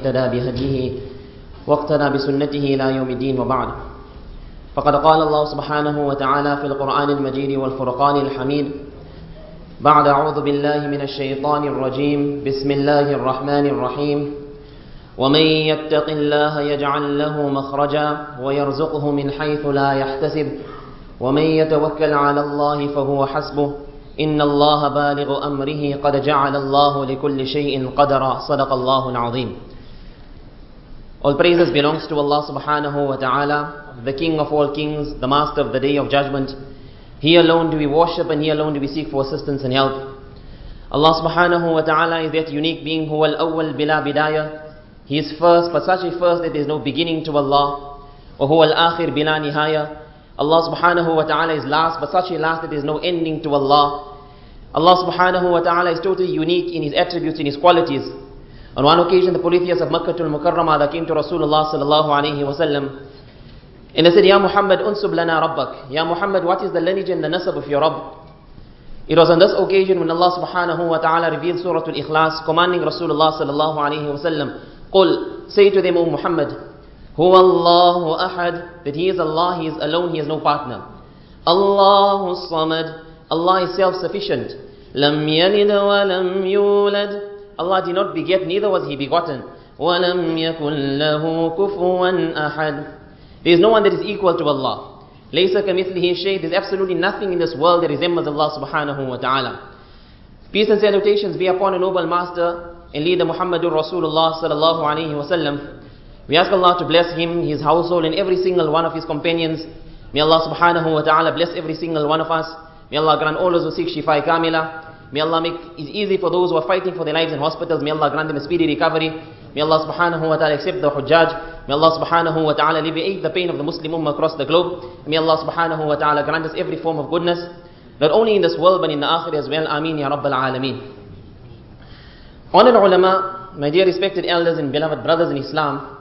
اهتدى بهديه واقتنى بسنته إلى يوم الدين وبعد. فقد قال الله سبحانه وتعالى في القرآن المجيد والفرقان الحميد بعد أعوذ بالله من الشيطان الرجيم بسم الله الرحمن الرحيم ومن يتق الله يجعل له مخرجا ويرزقه من حيث لا يحتسب ومن يتوكل على الله فهو حسبه. إن الله بالغ أمره قد جعل الله لكل شيء قدرا. صدق الله العظيم. All praises belongs to Allah subhanahu wa ta'ala, the King of all kings, the Master of the Day of Judgment. He alone do we worship and He alone do we seek for assistance and help. Allah subhanahu wa ta'ala is that unique being who al awwal bila bidayah. He is first, but such a first that there is no beginning to Allah. Or who al akhir bila nihaya. Allah subhanahu wa ta'ala is last, but such a last that there is no ending to Allah. Allah subhanahu wa ta'ala is totally unique in His attributes, in His qualities. On one occasion, the polytheists of Makkah al-Mukarramah that came to Rasulullah sallallahu alayhi wa sallam, and they said, Ya Muhammad, unsub lana rabbak. Ya Muhammad, what is the lineage and the nasab of your Rabb? It was on this occasion when Allah subhanahu wa ta'ala revealed Surah Al-Ikhlas, commanding Rasulullah sallallahu alayhi wa sallam, Qul, say to them, O Muhammad, Huwa Allahu ahad, that He is Allah, He is alone, He has no partner. Allahu samad, Allah is self-sufficient. Yalid wa lam yulad, Allah did not beget, neither was He begotten. وَلَمْ يَكُنْ لَهُ كُفُوًا أَحَدٌ There is no one that is equal to Allah. لَيْسَ كَمِثْلِهِ شَيْءٍ There is absolutely nothing in this world that resembles Allah subhanahu wa ta'ala. Peace and salutations be upon a noble master and leader Muhammadur Rasulullah sallallahu alayhi wa sallam. We ask Allah to bless him, his household and every single one of his companions. May Allah subhanahu wa ta'ala bless every single one of us. May Allah grant all those who seek shifa kamila. May Allah make it easy for those who are fighting for their lives in hospitals. May Allah grant them a speedy recovery. May Allah subhanahu wa ta'ala accept the hujjaj. May Allah subhanahu wa ta'ala alleviate the pain of the Muslim ummah across the globe. May Allah subhanahu wa ta'ala grant us every form of goodness. Not only in this world but in the akhirah as well. Ameen ya Rabbal Alameen. Honored ulama, my dear respected elders and beloved brothers in Islam,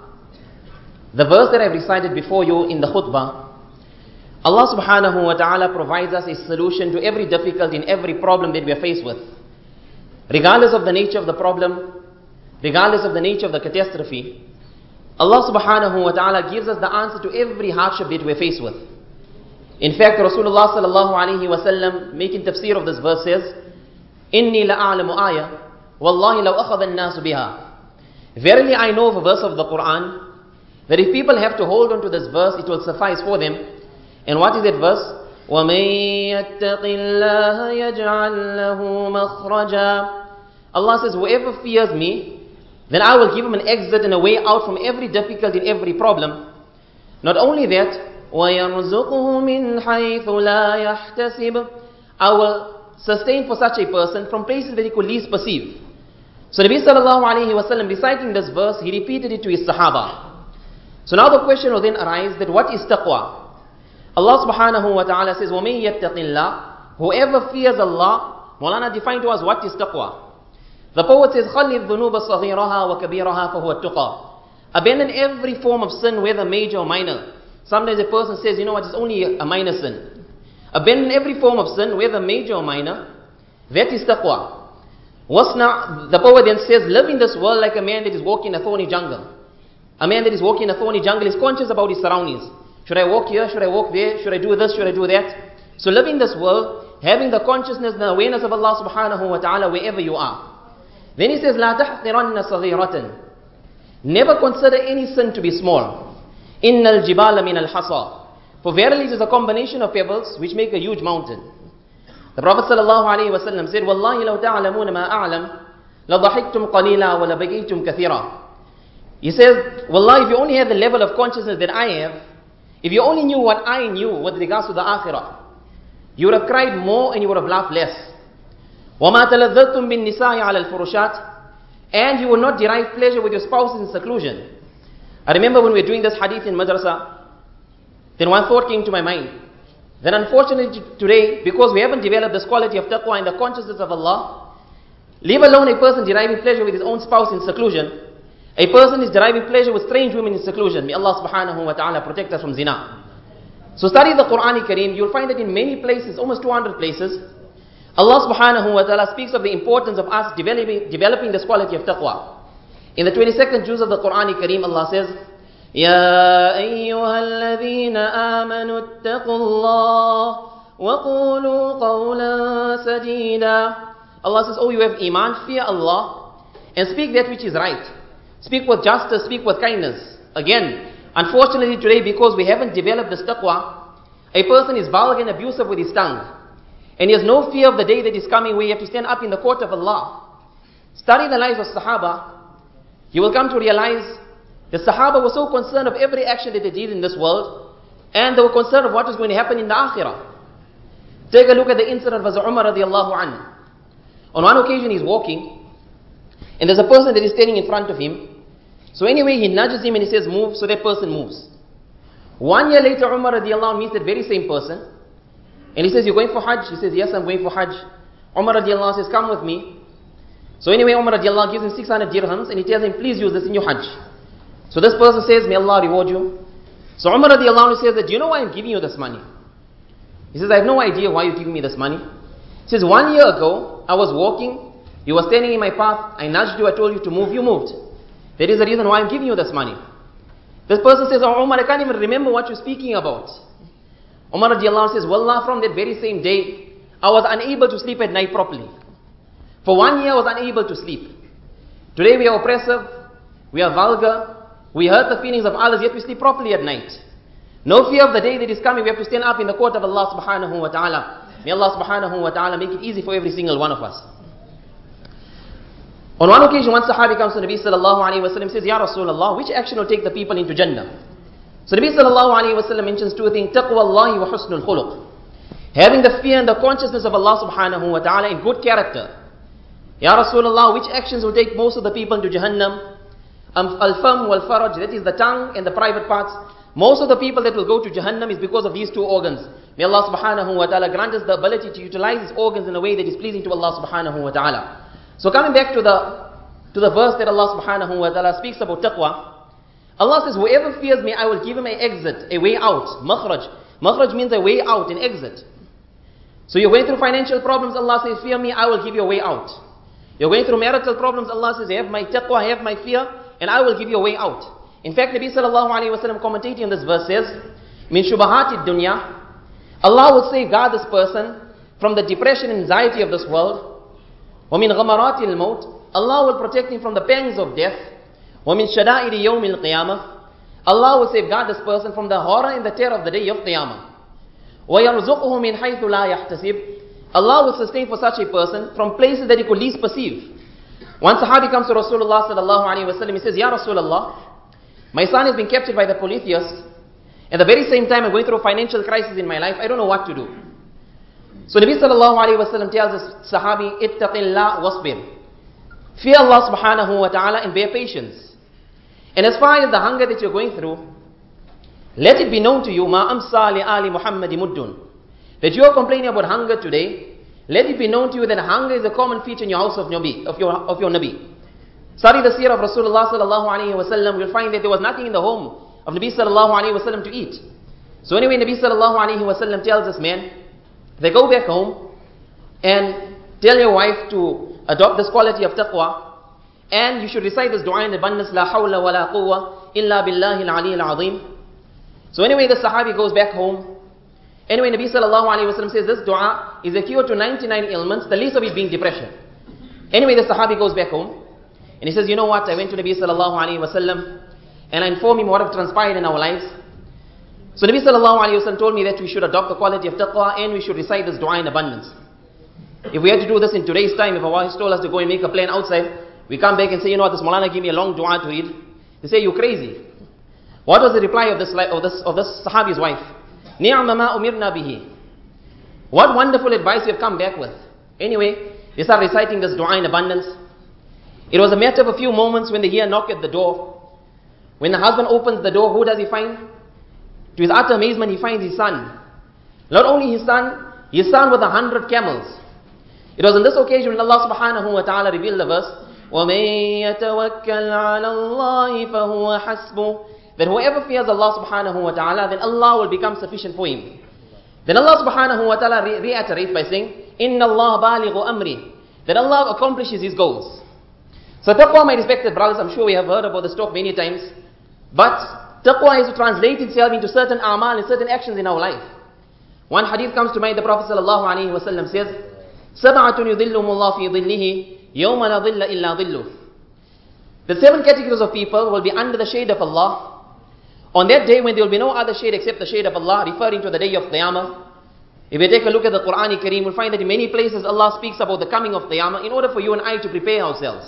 the verse that I've recited before you in the khutbah Allah subhanahu wa ta'ala provides us a solution to every difficulty and every problem that we are faced with. Regardless of the nature of the problem, regardless of the nature of the catastrophe, Allah subhanahu wa ta'ala gives us the answer to every hardship that we're faced with. In fact, Rasulullah sallallahu alayhi wa sallam, making tafsir of this verse says, إِنِّي لَأَعْلَمُ آيَةً وَاللَّهِ لَوْ أَخَذَ النَّاسُ بِهَا Verily I know of a verse of the Quran, that if people have to hold on to this verse, it will suffice for them. And what is that verse? وَمَن يَتَّقِ اللَّهَ يَجْعَلْ لَهُ مَخْرَجًا Allah says, whoever fears me, then I will give him an exit and a way out from every difficulty and every problem. Not only that, وَيَرْزُقُهُ مِنْ حَيْثُ لَا يَحْتَسِبُ I will sustain for such a person from places that he could least perceive. So Nabi sallallahu alayhi wa sallam, reciting this verse, he repeated it to his sahaba. So now the question will then arise that what is taqwa? Allah subhanahu wa ta'ala says, وَمَن يَتَّقِ اللَّهِ Whoever fears Allah, Maulana defined to us what is taqwa. The poet says, خَلِّ الذُّنُوبَ صَغِيرَهَا وَكَبِيرَهَا فَهُوَ التُّقَى Abandon every form of sin, whether major or minor. Sometimes a person says, you know what, it's only a minor sin. Abandon every form of sin, whether major or minor. That is taqwa. Wasna, the poet then says, live in this world like a man that is walking in a thorny jungle. A man that is walking in a thorny jungle is conscious about his surroundings. Should I walk here? Should I walk there? Should I do this? Should I do that? So live in this world, having the consciousness and the awareness of Allah subhanahu wa ta'ala wherever you are. Then he says, لا تحقرن صغيرة Never consider any sin to be small. إن الجبال من الحصى For verily it is a combination of pebbles which make a huge mountain. The Prophet sallallahu alayhi wa sallam said, والله لو تعلمون ما أعلم لضحكتم قليلا ولبقيتم كثيرا He says, Wallah, if you only had the level of consciousness that I have, if you only knew what I knew with regards to the akhirah, you would have cried more and you would have laughed less. وَمَا تَلَذَّذْتُم بِالنِّسَاءِ عَلَى الْفُرُشَاتِ And you will not derive pleasure with your spouses in seclusion. I remember when we were doing this hadith in madrasa, then one thought came to my mind. Then unfortunately today, because we haven't developed this quality of taqwa and the consciousness of Allah, leave alone a person deriving pleasure with his own spouse in seclusion, a person is deriving pleasure with strange women in seclusion. May Allah subhanahu wa ta'ala protect us from zina. So study the Quran Kareem, you'll find that in many places, almost 200 places, Allah subhanahu wa ta'ala speaks of the importance of us developing, developing this quality of taqwa. In the 22nd Juz of the Quran Kareem, Allah says, يا أيها الذين آمنوا اتقوا الله وقولوا قولا سديدا Allah says, Oh, you have iman, fear Allah and speak that which is right. Speak with justice, speak with kindness. Again, unfortunately today, because we haven't developed this taqwa, a person is vulgar and abusive with his tongue. And he has no fear of the day that is coming where you have to stand up in the court of Allah. Study the lives of Sahaba. You will come to realize the Sahaba were so concerned of every action that they did in this world, and they were concerned of what was going to happen in the Akhirah. Take a look at the incident of Umar radiallahu anhu. On one occasion he's walking, and there's a person that is standing in front of him. So anyway, he nudges him and he says, move, so that person moves. One year later, Umar radiallahu anhu meets that very same person, and he says, you're going for Hajj? He says, yes, I'm going for Hajj. Umar radiallahu anhu says, come with me. So anyway, Umar radiallahu gives him 600 dirhams, and he tells him, please use this in your Hajj. So this person says, May Allah reward you. So Umar radiallahu anhu says that, Do you know why I'm giving you this money? He says, I have no idea why you're giving me this money. He says, One year ago, I was walking, you were standing in my path, I nudged you, I told you to move, you moved. That is a reason why I'm giving you this money. This person says, Oh Umar, I can't even remember what you're speaking about. Umar radiallahu says, Wallah, from that very same day, I was unable to sleep at night properly. For one year, I was unable to sleep. Today we are oppressive, we are vulgar, we hurt the feelings of others, yet we sleep properly at night. No fear of the day that is coming, we have to stand up in the court of Allah subhanahu wa ta'ala. May Allah subhanahu wa ta'ala make it easy for every single one of us. On one occasion, one Sahabi comes to Nabi sallallahu alayhi wa sallam says, Ya Rasulullah, which action will take the people into Jannah? So Nabi sallallahu alayhi wa sallam mentions two things, taqwa Allahi wa husnul khuluq. Having the fear and the consciousness of Allah subhanahu wa ta'ala in good character. Ya Rasulullah, which actions will take most of the people into Jahannam? Al-fam wal-faraj, that is the tongue and the private parts. Most of the people that will go to Jahannam is because of these two organs. May Allah subhanahu wa ta'ala grant us the ability to utilize these organs in a way that is pleasing to Allah subhanahu wa ta'ala. So coming back to the, to the verse that Allah subhanahu wa ta'ala speaks about taqwa, Allah says, whoever fears me, I will give him an exit, a way out. Makhraj. Makhraj means a way out, an exit. So you're going through financial problems, Allah says, fear me, I will give you a way out. You're going through marital problems, Allah says, have my taqwa, have my fear, and I will give you a way out. In fact, Nabi sallallahu alayhi wa sallam commentating on this verse says, Min shubahati dunya, Allah will safeguard this person from the depression and anxiety of this world. وَمِن غَمَرَاتِ الْمَوْتِ Allah will protect him from the pangs of death. وَمِن شَدَائِرِ يَوْمِ الْقِيَامَةِ Allah will safeguard this person from the horror and the terror of the day of Qiyamah. وَيَرْزُقُهُ مِنْ حَيْثُ لَا يَحْتَسِبُ Allah will sustain for such a person from places that he could least perceive. One Sahabi comes to Rasulullah sallallahu alayhi wa sallam, he says, Ya Rasulullah, my son has been captured by the polytheists. At the very same time, I'm going through a financial crisis in my life. I don't know what to do. So Nabi sallallahu alayhi wa sallam tells this Sahabi, Ittaqillah wasbir. Fear Allah subhanahu wa ta'ala and bear patience. And as far as the hunger that you're going through, let it be known to you, ma amsa li ali Muhammadi muddun. That you are complaining about hunger today, let it be known to you that hunger is a common feature in your house of Nabi, of your, of your Nabi. Study the seerah of Rasulullah sallallahu alayhi wa sallam, you'll find that there was nothing in the home of Nabi sallallahu alayhi wa sallam to eat. So anyway, Nabi sallallahu alayhi wa sallam tells this man, they go back home and tell your wife to adopt this quality of taqwa and you should recite this dua in abundance, la hawla wa la quwwa illa billahi al-ali al-azim. So anyway, the sahabi goes back home Anyway, Nabi sallallahu alayhi wa says this dua is a cure to 99 ailments, the least of it being depression. Anyway, the Sahabi goes back home and he says, You know what? I went to Nabi sallallahu alayhi wa and I informed him what have transpired in our lives. So Nabi sallallahu alayhi wa told me that we should adopt the quality of taqwa and we should recite this dua in abundance. If we had to do this in today's time, if Allah has told us to go and make a plan outside, we come back and say, you know what, this Maulana gave me a long dua to read. They say, you crazy. What was the reply of this, of this, of this Sahabi's wife? نِعْمَ umirna bihi. What wonderful advice you have come back with. Anyway, they start reciting this dua in abundance. It was a matter of a few moments when they hear a knock at the door. When the husband opens the door, who does he find? To his utter amazement, he finds his son. Not only his son, his son with a hundred camels. It was on this occasion when Allah subhanahu wa ta'ala revealed the verse, وَمَن يَتَوَكَّلْ عَلَى اللَّهِ فَهُوَ حَسْبُهُ that whoever fears Allah subhanahu wa ta'ala, then Allah will become sufficient for him. Then Allah subhanahu wa ta'ala re reiterates by saying, Inna Allah balighu amri. That Allah accomplishes His goals. So taqwa, my respected brothers, I'm sure we have heard about this talk many times. But taqwa is to translate itself into certain amal and certain actions in our life. One hadith comes to mind, the Prophet ﷺ says, سَبْعَةٌ يُذِلُّهُمُ اللَّهُ فِي ظِلِّهِ يَوْمَ لَا ظِلَّ إِلَّا ظِلُّهُ The seven categories of people will be under the shade of Allah. On that day when there will be no other shade except the shade of Allah, referring to the day of Qiyamah. If we take a look at the Quran Kareem, we'll find that in many places Allah speaks about the coming of Qiyamah in order for you and I to prepare ourselves.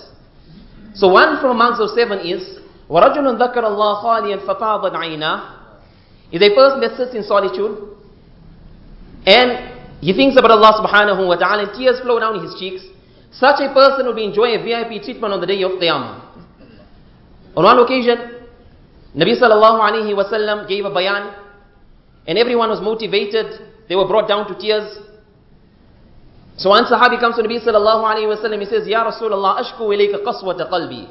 So one from amongst those seven is, وَرَجُلٌ ذَكَرَ اللَّهَ خَالِيًا فَفَاضَتْ عَيْنَاهُ is a person that sits in solitude and he thinks about Allah subhanahu wa ta'ala and tears flow down his cheeks. Such a person will be enjoying a VIP treatment on the day of Qiyamah. On one occasion, Nabi sallallahu alayhi wasallam gave a bayan and everyone was motivated. They were brought down to tears. So one sahabi comes to Nabi sallallahu alayhi wasallam, he says, Ya Rasulullah, ashku ilayka qaswata qalbi.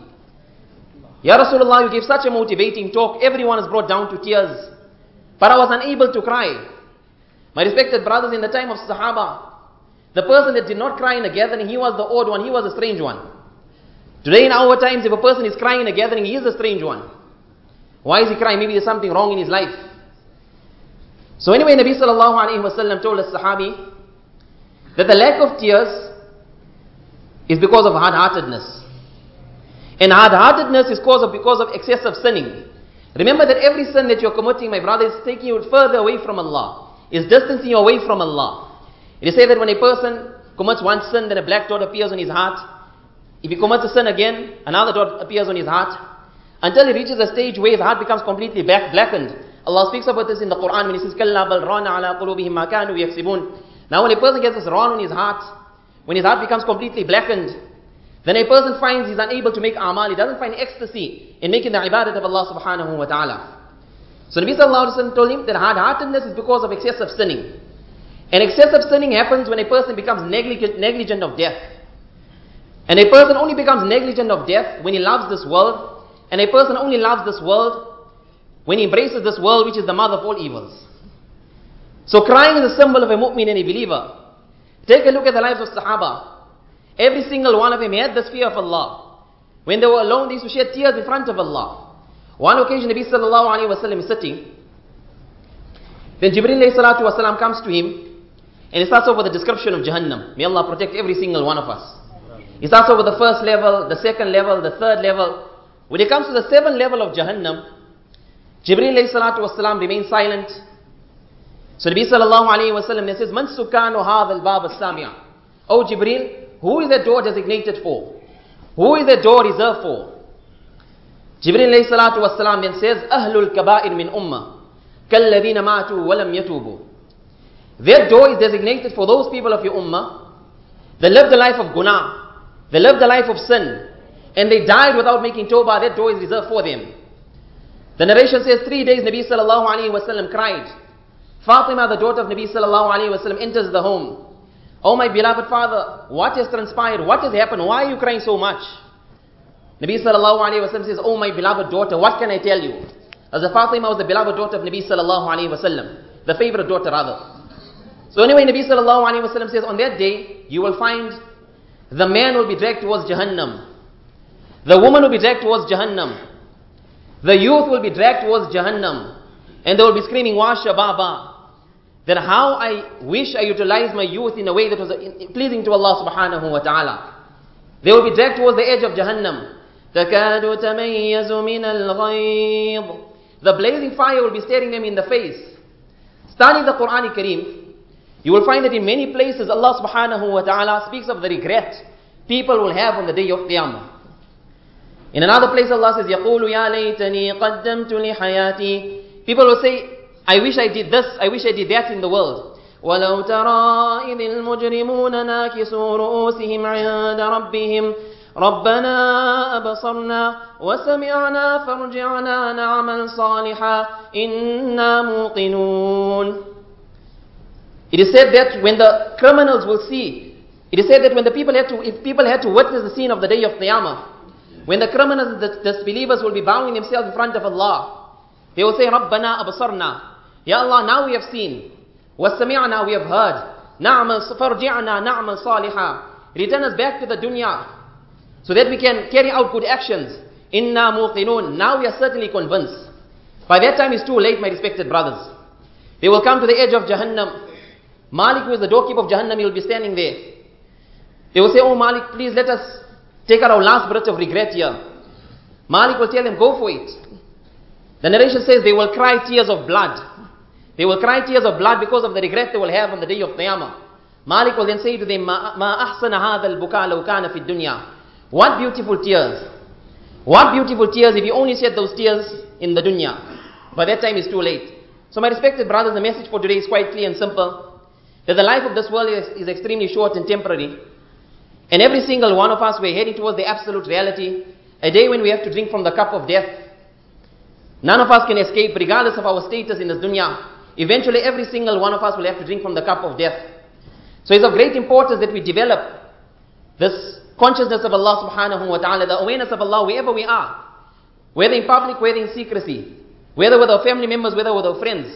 Ya Rasulullah, you gave such a motivating talk, everyone is brought down to tears. But I was unable to cry. My respected brothers, in the time of Sahaba, the person that did not cry in a gathering, he was the odd one, he was a strange one. Today in our times, if a person is crying in a gathering, he is a strange one. Why is he crying? Maybe there's something wrong in his life. So anyway, Nabi sallallahu alayhi wasallam told us Sahabi, that the lack of tears is because of hard-heartedness. And hard-heartedness is because of, because of excessive sinning. Remember that every sin that you're committing, my brother, is taking you further away from Allah. Is distancing you away from Allah. It is said that when a person commits one sin, then a black dot appears on his heart. If he commits a sin again, another dot appears on his heart. Until he reaches a stage where his heart becomes completely black, blackened. Allah speaks about this in the Quran when He says, كَلَّا بَلْ رَانَ عَلَىٰ قُلُوبِهِمْ مَا كَانُوا يَكْسِبُونَ now when a person gets this wrong on his heart, when his heart becomes completely blackened, then a person finds he's unable to make amal, he doesn't find ecstasy in making the ibadat of Allah subhanahu wa ta'ala. So Nabi sallallahu alayhi wa told him that hard-heartedness is because of excessive sinning. And excessive sinning happens when a person becomes negligent, negligent of death. And a person only becomes negligent of death when he loves this world. And a person only loves this world when he embraces this world which is the mother of all evils. So crying is a symbol of a mu'min and a believer. Take a look at the lives of Sahaba. Every single one of them had this fear of Allah. When they were alone, they used to shed tears in front of Allah. One occasion, Nabi sallallahu alayhi wa sallam is sitting. Then Jibreel salatu wasalam comes to him and he starts over the description of Jahannam. May Allah protect every single one of us. He starts over the first level, the second level, the third level. When it comes to the seventh level of Jahannam, Jibreel salatu wasalam remains silent so Nabi sallallahu alayhi wa sallam says, Man sukanu hadha al-bab al-sami'a. Oh Jibreel, who is that door designated for? Who is that door reserved for? Jibreel alayhi salatu wa sallam then says, Ahlul kaba'ir min umma. Kalladina matu walam yatubu. That door is designated for those people of your ummah They lived the life of guna. They lived the life of sin. And they died without making tawbah. That door is reserved for them. The narration says three days Nabi sallallahu alayhi wa sallam cried. Fatima, the daughter of Nabi sallallahu alayhi wasallam, enters the home. Oh my beloved father, what has transpired? What has happened? Why are you crying so much? Nabi sallallahu alayhi wasallam says, Oh my beloved daughter, what can I tell you? As Fatima was the beloved daughter of Nabi sallallahu alayhi wasallam, the favorite daughter rather. So anyway, Nabi sallallahu alayhi wasallam says, on that day, you will find the man will be dragged towards Jahannam. The woman will be dragged towards Jahannam. The youth will be dragged towards Jahannam. And they will be screaming, Washa Baba Then how I wish I utilized my youth in a way that was pleasing to Allah subhanahu wa ta'ala. They will be dragged towards the edge of Jahannam. تَكَادُ تَمَيَّزُ مِنَ الْغَيْضِ The blazing fire will be staring them in the face. Studying the Quran Kareem, you will find that in many places Allah subhanahu wa ta'ala speaks of the regret people will have on the day of Qiyamah. In another place Allah says, يَقُولُ يَا لَيْتَنِي قَدَّمْتُ لِحَيَاتِي People will say, I wish I did this, I wish I did that in the world. ولو ترى إذ المجرمون ناكسوا رؤوسهم عند ربهم ربنا أبصرنا وسمعنا فارجعنا نعمل صالحا إنا موقنون It is said that when the criminals will see, it is said that when the people had to, if people had to witness the scene of the day of Qiyamah, when the criminals and the disbelievers will be bowing themselves in front of Allah, they will say, رَبَّنَا أَبْصَرْنَا Ya Allah, now we have seen. وَسَمِعْنَا We have heard. نَعْمَ فَرْجِعْنَا نَعْمَ صَالِحًا Return us back to the dunya. so that we can carry out good actions. Inna muqinun. Now we are certainly convinced. By that time it's too late, my respected brothers. They will come to the edge of Jahannam. Malik, who is the doorkeeper of Jahannam, he will be standing there. They will say, Oh Malik, please let us take out our last breath of regret here. Malik will tell them, Go for it. The narration says they will cry tears of blood. They will cry tears of blood because of the regret they will have on the day of Qiyamah. Malik will then say to them, Ma ahsana hadha al-buka law kana fi dunya. What beautiful tears. What beautiful tears if you only shed those tears in the dunya. By that time it's too late. So my respected brothers, the message for today is quite clear and simple. That the life of this world is, is extremely short and temporary. And every single one of us, we're heading towards the absolute reality. A day when we have to drink from the cup of death. None of us can escape regardless of our status in this dunya. Eventually every single one of us will have to drink from the cup of death. So it's of great importance that we develop this consciousness of Allah subhanahu wa ta'ala, the awareness of Allah wherever we are. Whether in public, whether in secrecy. Whether with our family members, whether with our friends.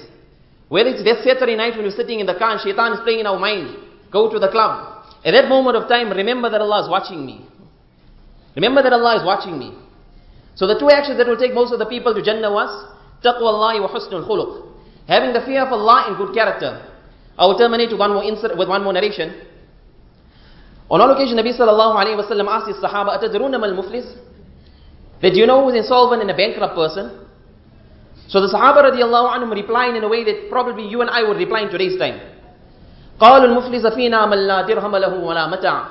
Whether it's that Saturday night when we're sitting in the car and shaitan is playing in our mind. Go to the club. At that moment of time, remember that Allah is watching me. Remember that Allah is watching me. So the two actions that will take most of the people to Jannah was taqwa Allah wa husnul khuluq. Having the fear of Allah in good character. I will terminate with one more insert, with one more narration. On one occasion, Nabi sallallahu alayhi wa sallam asked his Sahaba, Atadruna mal muflis? That you know who is insolvent and a bankrupt person? So the Sahaba radiallahu anhum replying in a way that probably you and I would reply in today's time. قالوا المفلس فينا من لا درهم له ولا متاع.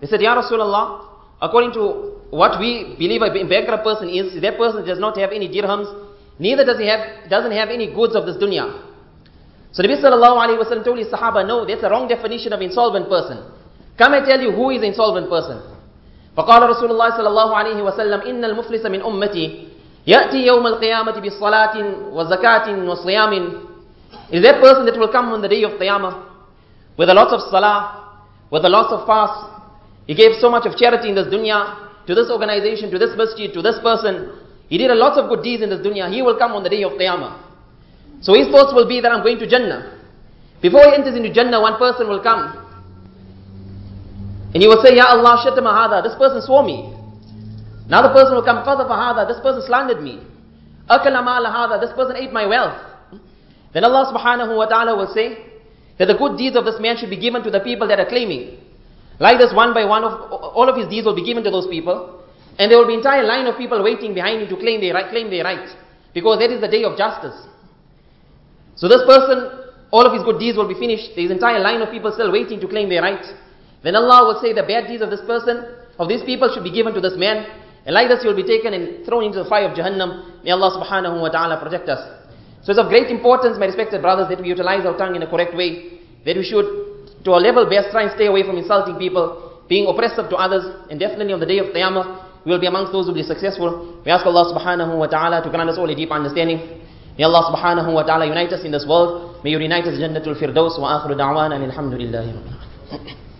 They said, Ya Rasulullah, according to what we believe a bankrupt person is, that person does not have any dirhams, neither does he have, doesn't have any goods of this dunya. So Nabi sallallahu alayhi wa sallam told his Sahaba, no, that's a wrong definition of insolvent person. Come I tell you who is insolvent person. فقال رسول الله صلى الله عليه وسلم إن المفلس من أمتي يأتي يوم القيامة بصلاة وزكاة وصيام Is that person that will come on the day of Qiyamah with a lot of salah, with a lot of fast. He gave so much of charity in this dunya to this organization, to this masjid, to this person. he did a lot of good deeds in this dunya. He will come on the day of Qiyamah. So his thoughts will be that I'm going to Jannah. Before he enters into Jannah, one person will come. And he will say, Ya Allah, shatama hada, this person swore me. Another person will come, qadhafa hada, this person slandered me. Akala mala hada, this person ate my wealth. Then Allah subhanahu wa ta'ala will say that the good deeds of this man should be given to the people that are claiming. Like this, one by one, of all of his deeds will be given to those people. And there will be an entire line of people waiting behind him to claim their right, claim their right. Because that is the day of justice. So this person, all of his good deeds will be finished. There is an entire line of people still waiting to claim their right. Then Allah will say the bad deeds of this person, of these people should be given to this man. And like this he will be taken and thrown into the fire of Jahannam. May Allah subhanahu wa ta'ala protect us. So it's of great importance, my respected brothers, that we utilize our tongue in a correct way. That we should, to a level best, try and stay away from insulting people, being oppressive to others, and definitely on the day of Qiyamah, we will be amongst those who will be successful. We ask Allah subhanahu wa ta'ala to grant us all a deep understanding. May Allah subhanahu wa ta'ala unite us in this world. May you unite us in Jannatul Firdaus wa akhiru da'wana alhamdulillahi